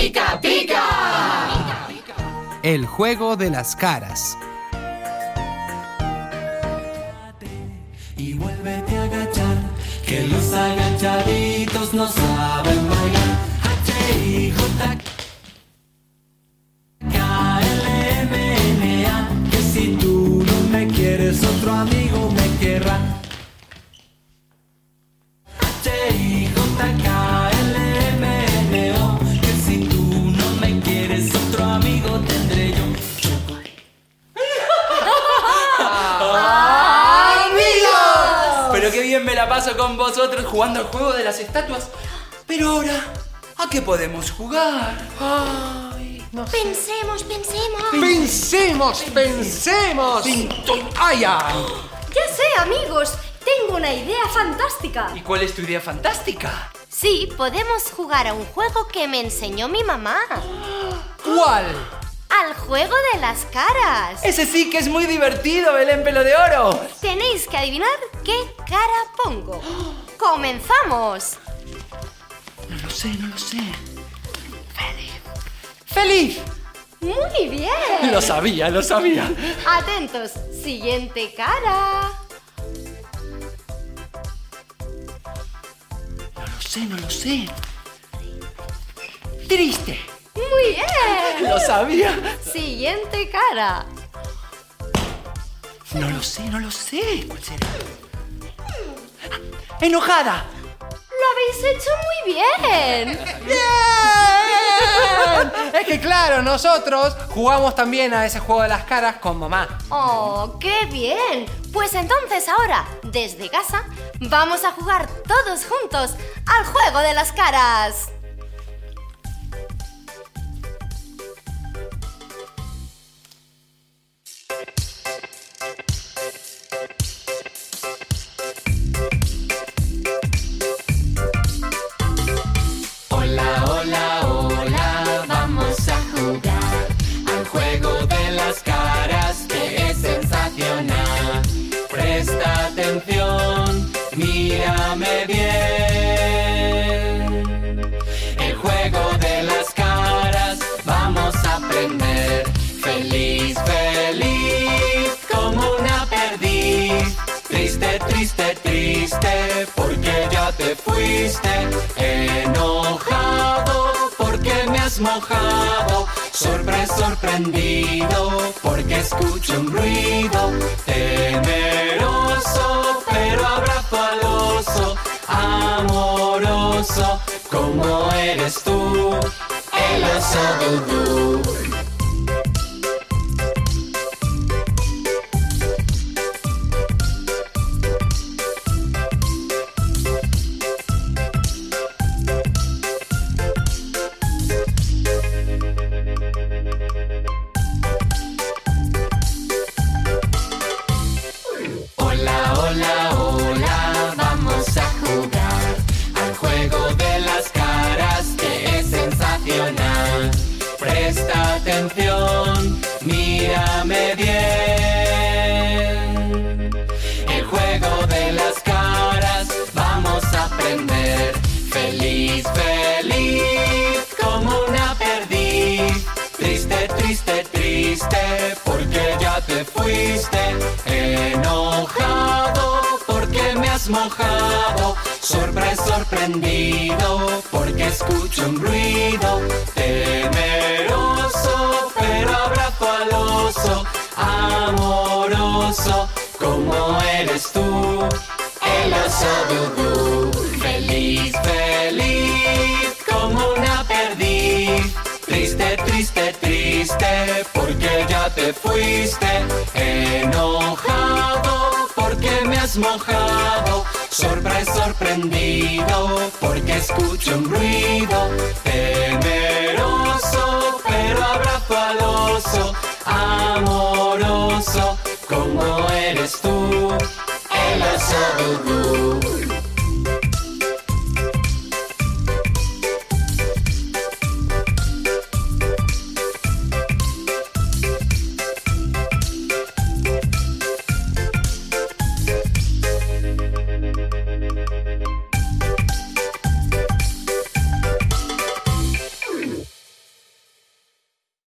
pica pica. El juego de las caras. Y vuélvete a agachar, que los agachaditos no saben paso con vosotros jugando al juego de las estatuas. Pero ahora, ¿a qué podemos jugar? Pensemos, pensemos. ¡Pensemos, pensemos! ¡Aya! Ya sé, amigos. Tengo una idea fantástica. ¿Y cuál es tu idea fantástica? Sí, podemos jugar a un juego que me enseñó mi mamá. ¿Cuál? Al juego de las caras. Ese sí que es muy divertido, Belén Pelo de Oro. Tenéis que adivinar qué cara pongo. ¡Comenzamos! No lo sé, no lo sé. ¡Feliz! Muy bien. Lo sabía, lo sabía. Atentos. Siguiente cara. No lo sé, no lo sé. Triste. Lo sabía. Siguiente cara. No lo sé, no lo sé. ¿Cuál será? Ah, Enojada. Lo habéis hecho muy bien. ¡Bien! Es que claro, nosotros jugamos también a ese juego de las caras con mamá. Oh, qué bien. Pues entonces ahora, desde casa, vamos a jugar todos juntos al juego de las caras. Feliz, feliz, como una perdiz. Triste, triste, triste, porque ya te fuiste. Enojado, porque me has mojado. Sorpre, sorprendido, porque escucho un ruido. Temeroso, pero abrazo al oso. Amoroso, como eres tú, el oso. Mojado. Sorpre, sorprendido, porque escucho un ruido. Temeroso, pero abrazo al oso. Amoroso, como eres tú. El oso dudú. Feliz, feliz, como una perdiz. Triste, triste, triste, porque ya te fuiste. Enojado, porque me has mojado. Sorpre, sorprendido, porque escucho un ruido.